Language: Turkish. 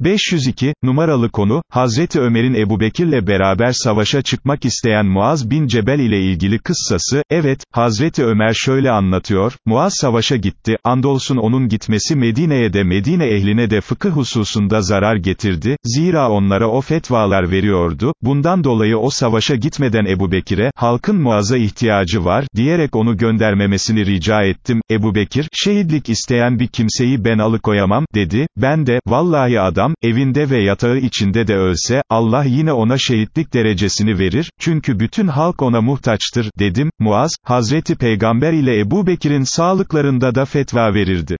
502, numaralı konu, Hazreti Ömer'in Ebu Bekir'le beraber savaşa çıkmak isteyen Muaz bin Cebel ile ilgili kıssası, evet, Hazreti Ömer şöyle anlatıyor, Muaz savaşa gitti, andolsun onun gitmesi Medine'ye de Medine ehline de fıkıh hususunda zarar getirdi, zira onlara o fetvalar veriyordu, bundan dolayı o savaşa gitmeden Ebu Bekir'e, halkın Muaz'a ihtiyacı var, diyerek onu göndermemesini rica ettim, Ebu Bekir, şehitlik isteyen bir kimseyi ben alıkoyamam, dedi, ben de, vallahi adam, evinde ve yatağı içinde de ölse, Allah yine ona şehitlik derecesini verir, çünkü bütün halk ona muhtaçtır, dedim, Muaz, Hazreti Peygamber ile Ebu Bekir'in sağlıklarında da fetva verirdi.